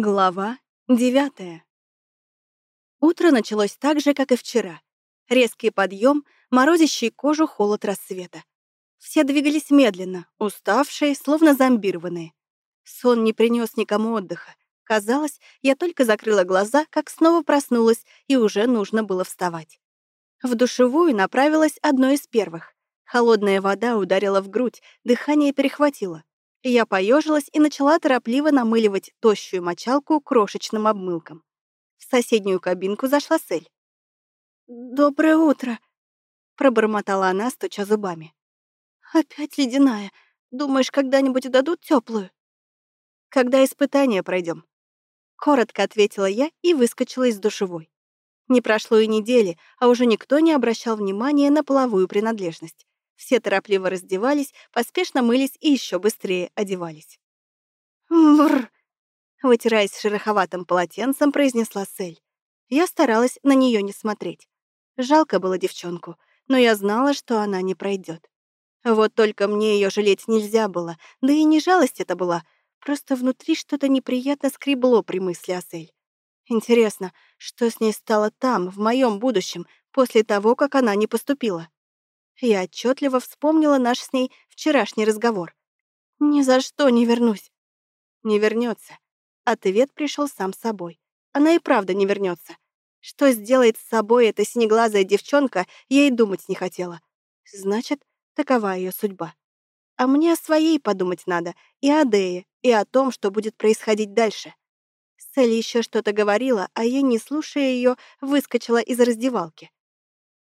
Глава девятая. Утро началось так же, как и вчера. Резкий подъем, морозящий кожу холод рассвета. Все двигались медленно, уставшие, словно зомбированные. Сон не принес никому отдыха. Казалось, я только закрыла глаза, как снова проснулась, и уже нужно было вставать. В душевую направилась одной из первых. Холодная вода ударила в грудь, дыхание перехватило. Я поежилась и начала торопливо намыливать тощую мочалку крошечным обмылком. В соседнюю кабинку зашла Сель. «Доброе утро», — пробормотала она, стуча зубами. «Опять ледяная. Думаешь, когда-нибудь дадут теплую? «Когда испытание пройдем? Коротко ответила я и выскочила из душевой. Не прошло и недели, а уже никто не обращал внимания на половую принадлежность. Все торопливо раздевались, поспешно мылись и еще быстрее одевались. «Мррр!» Вытираясь шероховатым полотенцем, произнесла Сель. Я старалась на нее не смотреть. Жалко было девчонку, но я знала, что она не пройдет. Вот только мне ее жалеть нельзя было, да и не жалость это была, просто внутри что-то неприятно скребло при мысли о Сель. Интересно, что с ней стало там, в моем будущем, после того, как она не поступила? Я отчетливо вспомнила наш с ней вчерашний разговор. «Ни за что не вернусь». «Не вернется. Ответ пришел сам собой. Она и правда не вернется. Что сделает с собой эта синеглазая девчонка, я и думать не хотела. Значит, такова ее судьба. А мне о своей подумать надо, и о Дее, и о том, что будет происходить дальше. Селли еще что-то говорила, а я, не слушая ее, выскочила из раздевалки.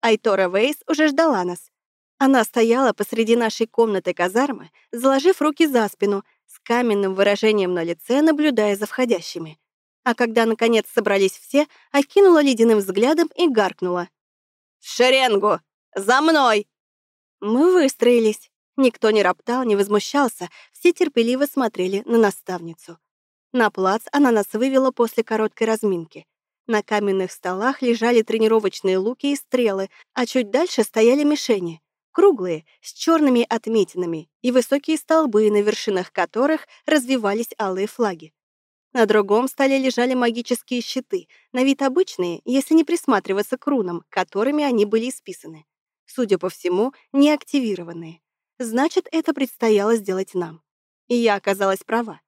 Айтора Вейс уже ждала нас. Она стояла посреди нашей комнаты казармы, заложив руки за спину, с каменным выражением на лице, наблюдая за входящими. А когда, наконец, собрались все, окинула ледяным взглядом и гаркнула. «В шеренгу! За мной!» Мы выстроились. Никто не роптал, не возмущался, все терпеливо смотрели на наставницу. На плац она нас вывела после короткой разминки. На каменных столах лежали тренировочные луки и стрелы, а чуть дальше стояли мишени круглые, с черными отметинами и высокие столбы, на вершинах которых развивались алые флаги. На другом столе лежали магические щиты, на вид обычные, если не присматриваться к рунам, которыми они были исписаны. Судя по всему, не активированные. Значит, это предстояло сделать нам. И я оказалась права.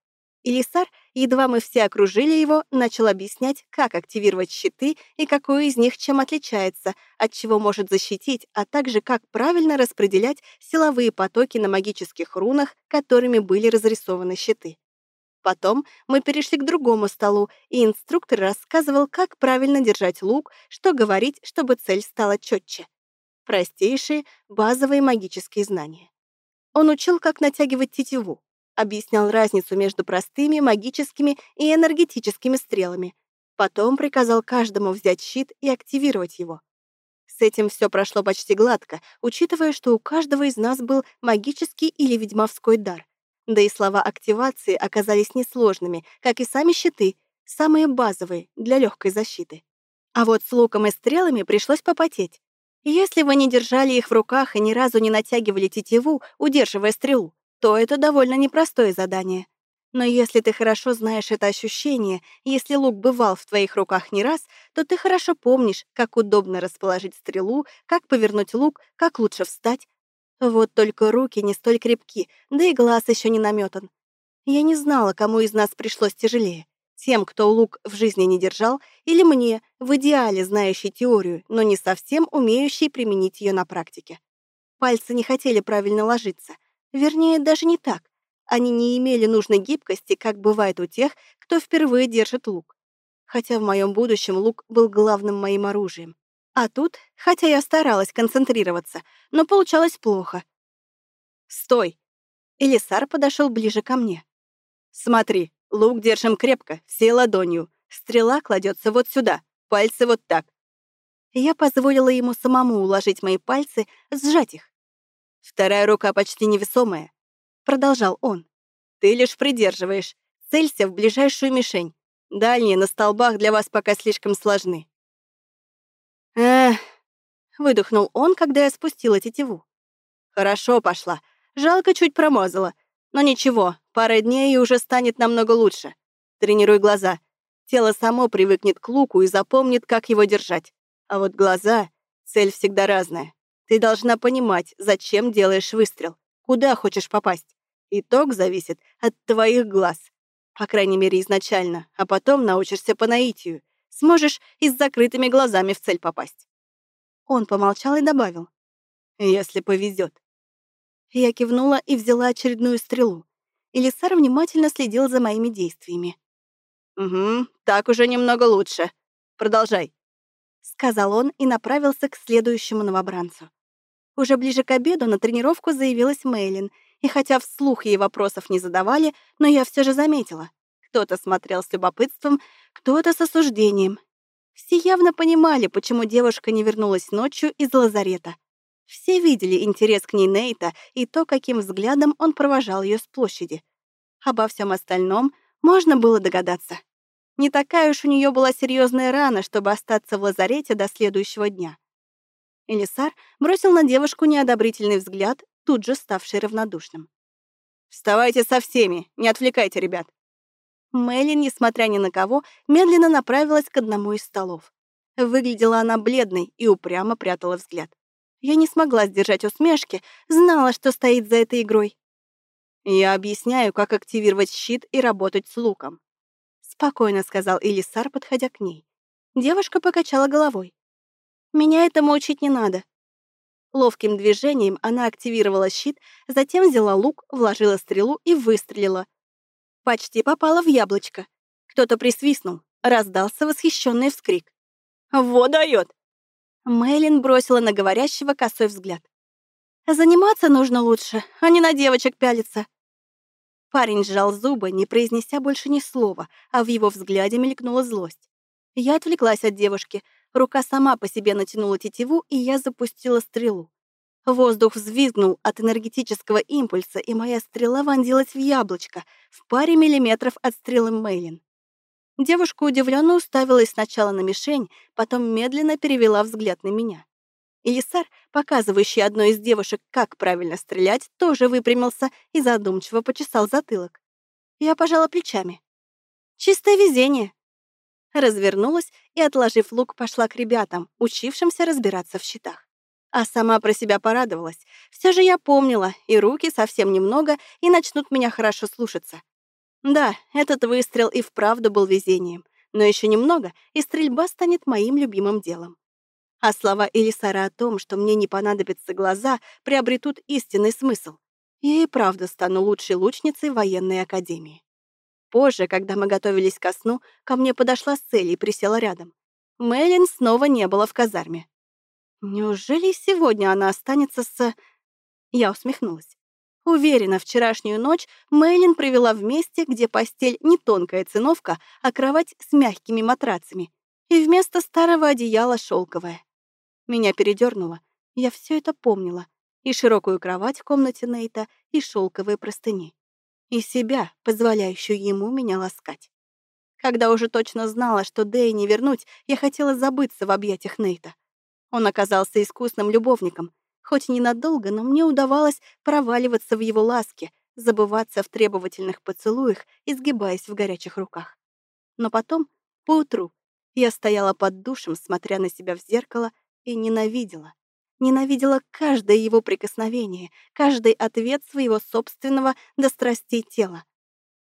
Илисар, едва мы все окружили его, начал объяснять, как активировать щиты и какой из них чем отличается, от чего может защитить, а также как правильно распределять силовые потоки на магических рунах, которыми были разрисованы щиты. Потом мы перешли к другому столу, и инструктор рассказывал, как правильно держать лук, что говорить, чтобы цель стала четче. Простейшие, базовые магические знания. Он учил, как натягивать тетиву, объяснял разницу между простыми, магическими и энергетическими стрелами. Потом приказал каждому взять щит и активировать его. С этим все прошло почти гладко, учитывая, что у каждого из нас был магический или ведьмовской дар. Да и слова активации оказались несложными, как и сами щиты, самые базовые для легкой защиты. А вот с луком и стрелами пришлось попотеть. Если вы не держали их в руках и ни разу не натягивали тетиву, удерживая стрелу, то это довольно непростое задание. Но если ты хорошо знаешь это ощущение, если лук бывал в твоих руках не раз, то ты хорошо помнишь, как удобно расположить стрелу, как повернуть лук, как лучше встать. Вот только руки не столь крепки, да и глаз еще не наметан. Я не знала, кому из нас пришлось тяжелее. Тем, кто лук в жизни не держал, или мне, в идеале знающий теорию, но не совсем умеющий применить ее на практике. Пальцы не хотели правильно ложиться — Вернее, даже не так. Они не имели нужной гибкости, как бывает у тех, кто впервые держит лук. Хотя в моем будущем лук был главным моим оружием. А тут, хотя я старалась концентрироваться, но получалось плохо. «Стой!» Элисар подошел ближе ко мне. «Смотри, лук держим крепко, всей ладонью. Стрела кладется вот сюда, пальцы вот так». Я позволила ему самому уложить мои пальцы, сжать их. Вторая рука почти невесомая. Продолжал он. Ты лишь придерживаешь. Целься в ближайшую мишень. Дальние на столбах для вас пока слишком сложны. Эх, выдохнул он, когда я спустила тетиву. Хорошо пошла. Жалко, чуть промазала. Но ничего, пара дней и уже станет намного лучше. Тренируй глаза. Тело само привыкнет к луку и запомнит, как его держать. А вот глаза — цель всегда разная. Ты должна понимать, зачем делаешь выстрел, куда хочешь попасть. Итог зависит от твоих глаз. По крайней мере, изначально, а потом научишься по наитию. Сможешь и с закрытыми глазами в цель попасть. Он помолчал и добавил. Если повезет. Я кивнула и взяла очередную стрелу. Элисар внимательно следил за моими действиями. «Угу, так уже немного лучше. Продолжай», — сказал он и направился к следующему новобранцу. Уже ближе к обеду на тренировку заявилась Мейлин, и хотя вслух ей вопросов не задавали, но я все же заметила. Кто-то смотрел с любопытством, кто-то с осуждением. Все явно понимали, почему девушка не вернулась ночью из лазарета. Все видели интерес к ней Нейта и то, каким взглядом он провожал ее с площади. Обо всем остальном можно было догадаться. Не такая уж у нее была серьезная рана, чтобы остаться в лазарете до следующего дня. Элисар бросил на девушку неодобрительный взгляд, тут же ставший равнодушным. «Вставайте со всеми, не отвлекайте ребят». Мэлин, несмотря ни на кого, медленно направилась к одному из столов. Выглядела она бледной и упрямо прятала взгляд. Я не смогла сдержать усмешки, знала, что стоит за этой игрой. Я объясняю, как активировать щит и работать с луком спокойно сказал Элисар, подходя к ней. Девушка покачала головой. Меня этому учить не надо. Ловким движением она активировала щит, затем взяла лук, вложила стрелу и выстрелила. Почти попала в яблочко. Кто-то присвистнул, раздался восхищенный вскрик. «Во дает!» Мэйлин бросила на говорящего косой взгляд. «Заниматься нужно лучше, а не на девочек пялиться», Парень сжал зубы, не произнеся больше ни слова, а в его взгляде мелькнула злость. Я отвлеклась от девушки. Рука сама по себе натянула тетиву, и я запустила стрелу. Воздух взвизгнул от энергетического импульса, и моя стрела вонзилась в яблочко в паре миллиметров от стрелы Мейлин. Девушка удивленно уставилась сначала на мишень, потом медленно перевела взгляд на меня. Элисар, показывающий одной из девушек, как правильно стрелять, тоже выпрямился и задумчиво почесал затылок. Я пожала плечами. Чистое везение. Развернулась и, отложив лук, пошла к ребятам, учившимся разбираться в щитах. А сама про себя порадовалась. Все же я помнила, и руки совсем немного, и начнут меня хорошо слушаться. Да, этот выстрел и вправду был везением, но еще немного, и стрельба станет моим любимым делом. А слова Элисара о том, что мне не понадобятся глаза, приобретут истинный смысл. Я и правда стану лучшей лучницей военной академии. Позже, когда мы готовились ко сну, ко мне подошла Селли и присела рядом. Мэлен снова не было в казарме. Неужели сегодня она останется с... Я усмехнулась. Уверена, вчерашнюю ночь Мэйлин провела в месте, где постель не тонкая циновка, а кровать с мягкими матрацами, и вместо старого одеяла шелковое. Меня передернуло. Я все это помнила. И широкую кровать в комнате Нейта, и шелковые простыни. И себя, позволяющую ему меня ласкать. Когда уже точно знала, что Дэй не вернуть, я хотела забыться в объятиях Нейта. Он оказался искусным любовником. Хоть ненадолго, но мне удавалось проваливаться в его ласке, забываться в требовательных поцелуях, изгибаясь в горячих руках. Но потом, поутру, я стояла под душем, смотря на себя в зеркало и ненавидела. Ненавидела каждое его прикосновение, каждый ответ своего собственного до страстей тела.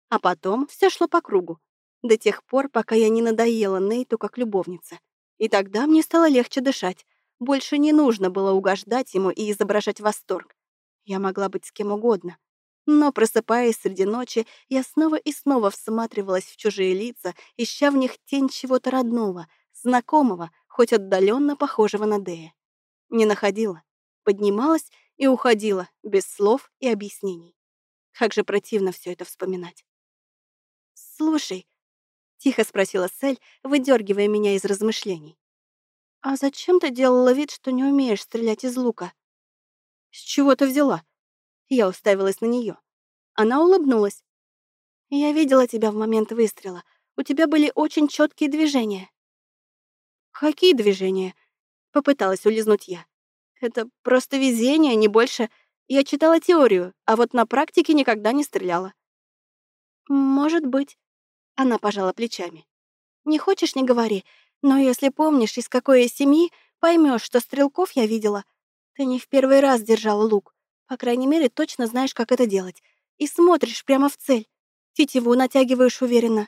А потом все шло по кругу, до тех пор, пока я не надоела Нейту как любовница. И тогда мне стало легче дышать. Больше не нужно было угождать ему и изображать восторг. Я могла быть с кем угодно. Но, просыпаясь среди ночи, я снова и снова всматривалась в чужие лица, ища в них тень чего-то родного, знакомого, хоть отдаленно похожего на Дея. Не находила, поднималась и уходила, без слов и объяснений. Как же противно все это вспоминать. «Слушай», — тихо спросила Сель, выдергивая меня из размышлений, «а зачем ты делала вид, что не умеешь стрелять из лука?» «С чего ты взяла?» Я уставилась на нее. Она улыбнулась. «Я видела тебя в момент выстрела. У тебя были очень четкие движения. «Какие движения?» — попыталась улизнуть я. «Это просто везение, не больше. Я читала теорию, а вот на практике никогда не стреляла». «Может быть». Она пожала плечами. «Не хочешь, не говори. Но если помнишь, из какой я семьи, поймешь, что стрелков я видела. Ты не в первый раз держала лук. По крайней мере, точно знаешь, как это делать. И смотришь прямо в цель. Тетиву натягиваешь уверенно.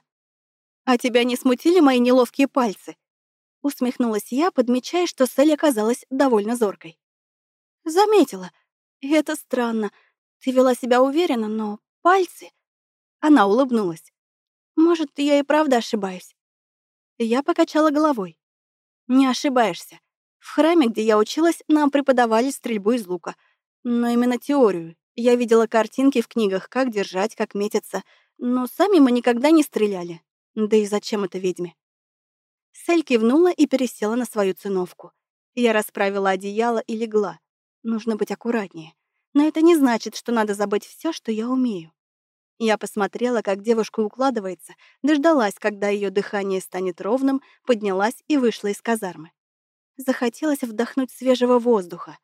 А тебя не смутили мои неловкие пальцы? Усмехнулась я, подмечая, что Сель оказалась довольно зоркой. Заметила. И это странно. Ты вела себя уверенно, но пальцы... Она улыбнулась. Может, я и правда ошибаюсь. Я покачала головой. Не ошибаешься. В храме, где я училась, нам преподавали стрельбу из лука. Но именно теорию. Я видела картинки в книгах, как держать, как метиться. Но сами мы никогда не стреляли. Да и зачем это ведьме? Сель кивнула и пересела на свою циновку. Я расправила одеяло и легла. Нужно быть аккуратнее. Но это не значит, что надо забыть все, что я умею. Я посмотрела, как девушка укладывается, дождалась, когда ее дыхание станет ровным, поднялась и вышла из казармы. Захотелось вдохнуть свежего воздуха.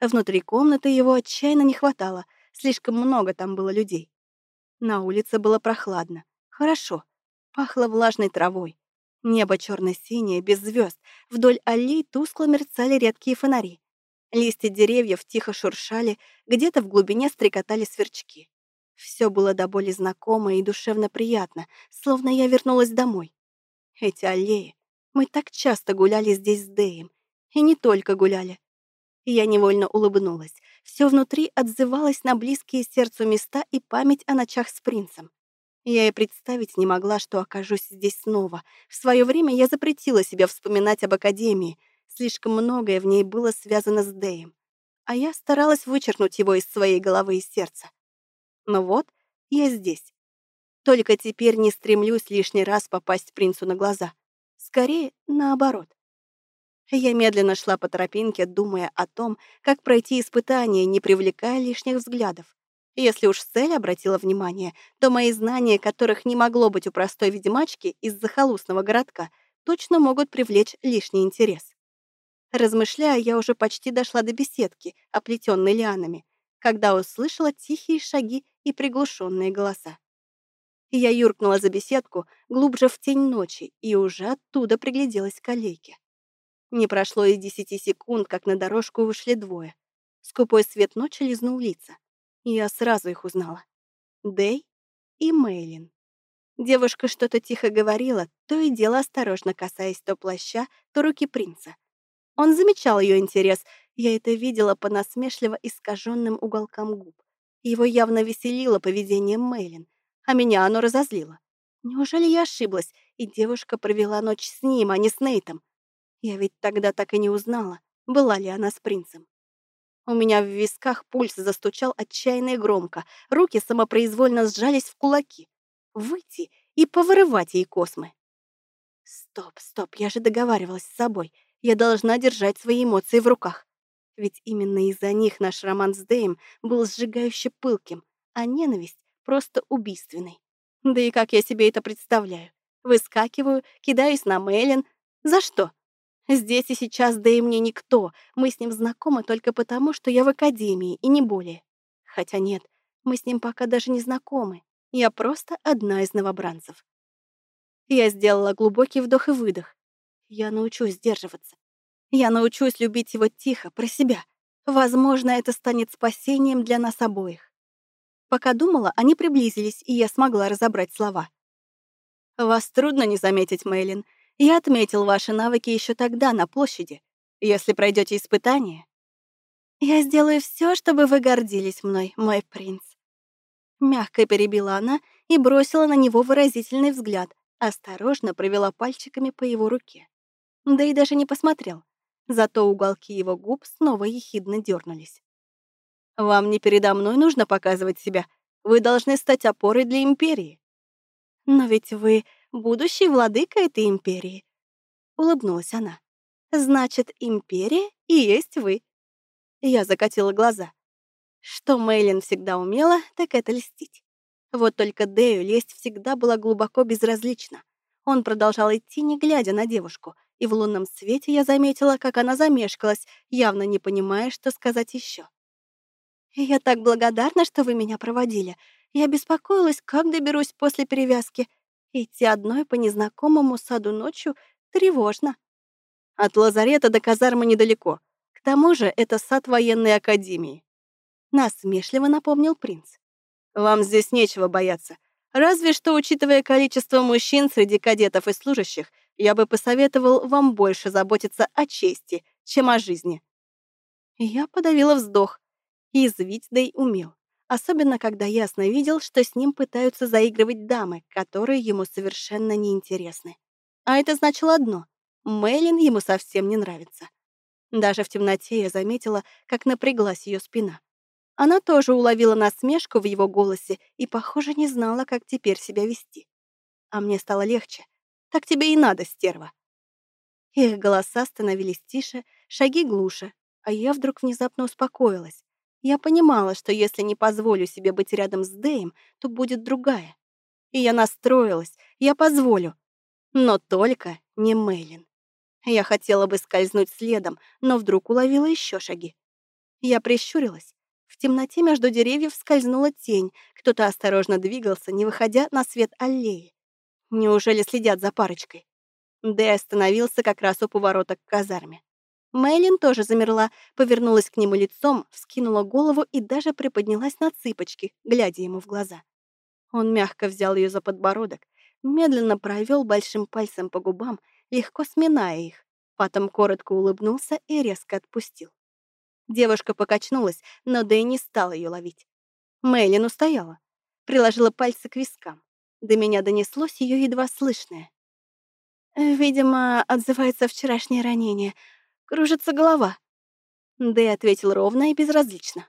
Внутри комнаты его отчаянно не хватало, слишком много там было людей. На улице было прохладно. Хорошо. Пахло влажной травой. Небо черно синее без звезд. Вдоль аллей тускло мерцали редкие фонари. Листья деревьев тихо шуршали, где-то в глубине стрекотали сверчки. Все было до боли знакомо и душевно приятно, словно я вернулась домой. Эти аллеи. Мы так часто гуляли здесь с Дэем. И не только гуляли. Я невольно улыбнулась. Все внутри отзывалось на близкие сердцу места и память о ночах с принцем. Я и представить не могла, что окажусь здесь снова. В свое время я запретила себе вспоминать об Академии. Слишком многое в ней было связано с Дэем. А я старалась вычеркнуть его из своей головы и сердца. Но вот я здесь. Только теперь не стремлюсь лишний раз попасть принцу на глаза. Скорее, наоборот. Я медленно шла по тропинке, думая о том, как пройти испытание, не привлекая лишних взглядов. Если уж цель обратила внимание, то мои знания, которых не могло быть у простой ведьмачки из захолустного городка, точно могут привлечь лишний интерес. Размышляя, я уже почти дошла до беседки, оплетенной лианами, когда услышала тихие шаги и приглушенные голоса. Я юркнула за беседку глубже в тень ночи и уже оттуда пригляделась к аллейке. Не прошло и десяти секунд, как на дорожку вышли двое. Скупой свет ночи лизнул лица. Я сразу их узнала. Дэй и Мейлин. Девушка что-то тихо говорила, то и дело осторожно касаясь то плаща, то руки принца. Он замечал ее интерес, я это видела по насмешливо искаженным уголкам губ. Его явно веселило поведение Мейлин, а меня оно разозлило. Неужели я ошиблась, и девушка провела ночь с ним, а не с Нейтом? Я ведь тогда так и не узнала, была ли она с принцем. У меня в висках пульс застучал отчаянно и громко, руки самопроизвольно сжались в кулаки. Выйти и повырывать ей космы. Стоп, стоп, я же договаривалась с собой. Я должна держать свои эмоции в руках. Ведь именно из-за них наш роман с Дэем был сжигающе пылким, а ненависть просто убийственной. Да и как я себе это представляю? Выскакиваю, кидаюсь на Мэлен. За что? Здесь и сейчас Дэй мне никто. Мы с ним знакомы только потому, что я в академии, и не более. Хотя нет, мы с ним пока даже не знакомы. Я просто одна из новобранцев. Я сделала глубокий вдох и выдох. Я научусь сдерживаться. Я научусь любить его тихо, про себя. Возможно, это станет спасением для нас обоих. Пока думала, они приблизились, и я смогла разобрать слова. «Вас трудно не заметить, Мейлин. Я отметил ваши навыки еще тогда, на площади. Если пройдете испытание...» «Я сделаю все, чтобы вы гордились мной, мой принц». Мягко перебила она и бросила на него выразительный взгляд, осторожно провела пальчиками по его руке. Да и даже не посмотрел. Зато уголки его губ снова ехидно дернулись. «Вам не передо мной нужно показывать себя. Вы должны стать опорой для империи». «Но ведь вы будущий владыка этой империи», — улыбнулась она. «Значит, империя и есть вы». Я закатила глаза. Что Мейлин всегда умела, так это льстить. Вот только Дэю лесть всегда была глубоко безразлична. Он продолжал идти, не глядя на девушку, и в лунном свете я заметила, как она замешкалась, явно не понимая, что сказать еще. «Я так благодарна, что вы меня проводили. Я беспокоилась, как доберусь после перевязки. Идти одной по незнакомому саду ночью тревожно. От лазарета до казармы недалеко. К тому же это сад военной академии. Насмешливо напомнил принц. Вам здесь нечего бояться. Разве что, учитывая количество мужчин среди кадетов и служащих, я бы посоветовал вам больше заботиться о чести, чем о жизни. Я подавила вздох. Язвить Дэй умел. Особенно, когда ясно видел, что с ним пытаются заигрывать дамы, которые ему совершенно неинтересны. А это значило одно — Мэйлин ему совсем не нравится. Даже в темноте я заметила, как напряглась ее спина. Она тоже уловила насмешку в его голосе и, похоже, не знала, как теперь себя вести. А мне стало легче. Так тебе и надо, стерва. Их голоса становились тише, шаги глуше, а я вдруг внезапно успокоилась. Я понимала, что если не позволю себе быть рядом с Дэем, то будет другая. И я настроилась, я позволю. Но только не Мейлин. Я хотела бы скользнуть следом, но вдруг уловила еще шаги. Я прищурилась. В темноте между деревьев скользнула тень. Кто-то осторожно двигался, не выходя на свет аллеи. Неужели следят за парочкой? Дэй остановился как раз у поворота к казарме. Мэйлин тоже замерла, повернулась к нему лицом, вскинула голову и даже приподнялась на цыпочки, глядя ему в глаза. Он мягко взял ее за подбородок, медленно провел большим пальцем по губам, легко сминая их, потом коротко улыбнулся и резко отпустил. Девушка покачнулась, но Дэй не стала ее ловить. Мэйлин устояла, приложила пальцы к вискам. До меня донеслось ее едва слышное. «Видимо, отзывается вчерашнее ранение. Кружится голова». Дэй ответил ровно и безразлично.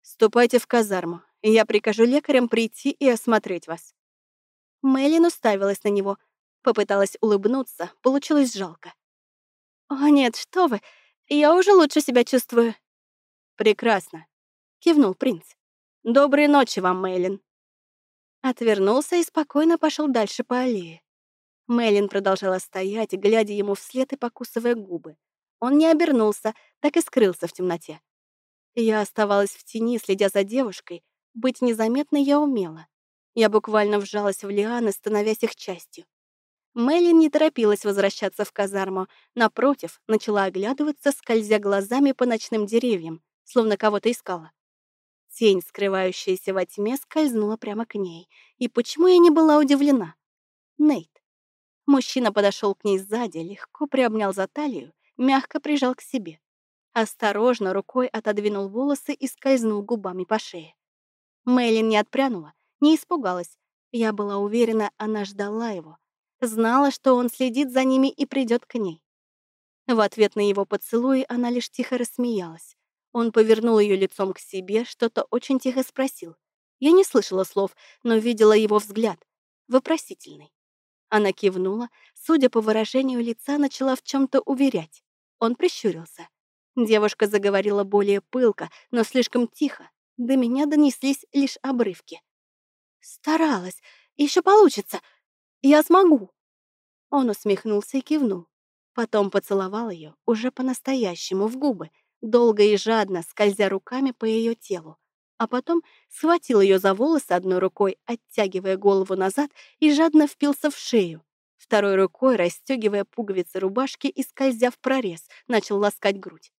«Ступайте в казарму, я прикажу лекарям прийти и осмотреть вас». Мэйлин уставилась на него, попыталась улыбнуться, получилось жалко. «О, нет, что вы, я уже лучше себя чувствую». «Прекрасно», — кивнул принц. «Доброй ночи вам, Мэйлин». Отвернулся и спокойно пошел дальше по аллее. Мэйлин продолжала стоять, глядя ему вслед и покусывая губы. Он не обернулся, так и скрылся в темноте. Я оставалась в тени, следя за девушкой. Быть незаметной я умела. Я буквально вжалась в лианы, становясь их частью. Мэйлин не торопилась возвращаться в казарму. Напротив, начала оглядываться, скользя глазами по ночным деревьям, словно кого-то искала. Тень, скрывающаяся во тьме, скользнула прямо к ней. И почему я не была удивлена? Нейт. Мужчина подошел к ней сзади, легко приобнял за талию, мягко прижал к себе. Осторожно рукой отодвинул волосы и скользнул губами по шее. Мэйлин не отпрянула, не испугалась. Я была уверена, она ждала его. Знала, что он следит за ними и придет к ней. В ответ на его поцелуй она лишь тихо рассмеялась. Он повернул ее лицом к себе, что-то очень тихо спросил. Я не слышала слов, но видела его взгляд. Вопросительный. Она кивнула, судя по выражению лица, начала в чем-то уверять. Он прищурился. Девушка заговорила более пылко, но слишком тихо. До меня донеслись лишь обрывки. «Старалась. Еще получится. Я смогу». Он усмехнулся и кивнул. Потом поцеловал ее уже по-настоящему в губы, долго и жадно скользя руками по ее телу, а потом схватил ее за волосы одной рукой, оттягивая голову назад и жадно впился в шею. Второй рукой, расстегивая пуговицы рубашки и скользя в прорез, начал ласкать грудь.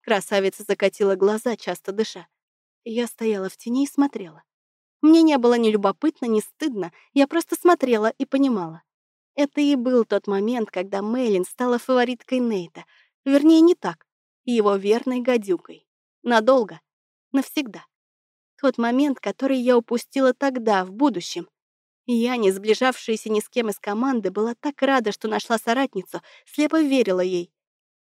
Красавица закатила глаза, часто дыша. Я стояла в тени и смотрела. Мне не было ни любопытно, ни стыдно, я просто смотрела и понимала. Это и был тот момент, когда Мэйлин стала фавориткой Нейта. Вернее, не так его верной гадюкой. Надолго. Навсегда. Тот момент, который я упустила тогда, в будущем. Я, не сближавшаяся ни с кем из команды, была так рада, что нашла соратницу, слепо верила ей.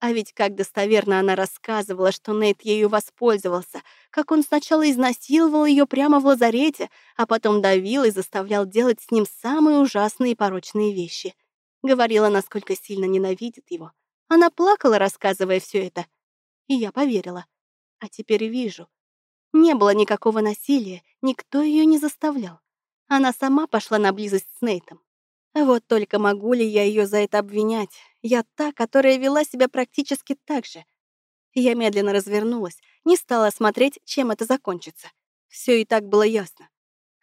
А ведь как достоверно она рассказывала, что Нейт ею воспользовался, как он сначала изнасиловал ее прямо в лазарете, а потом давил и заставлял делать с ним самые ужасные и порочные вещи. Говорила, насколько сильно ненавидит его. Она плакала, рассказывая все это. И я поверила. А теперь вижу. Не было никакого насилия, никто ее не заставлял. Она сама пошла на близость с Нейтом. Вот только могу ли я ее за это обвинять? Я та, которая вела себя практически так же. Я медленно развернулась, не стала смотреть, чем это закончится. Все и так было ясно.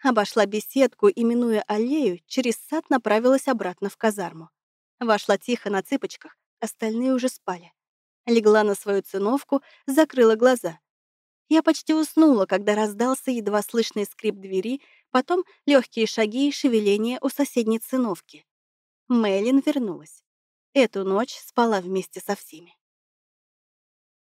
Обошла беседку и, минуя аллею, через сад направилась обратно в казарму. Вошла тихо на цыпочках, остальные уже спали. Легла на свою циновку, закрыла глаза. Я почти уснула, когда раздался едва слышный скрип двери, потом легкие шаги и шевеление у соседней циновки. Мэйлин вернулась. Эту ночь спала вместе со всеми.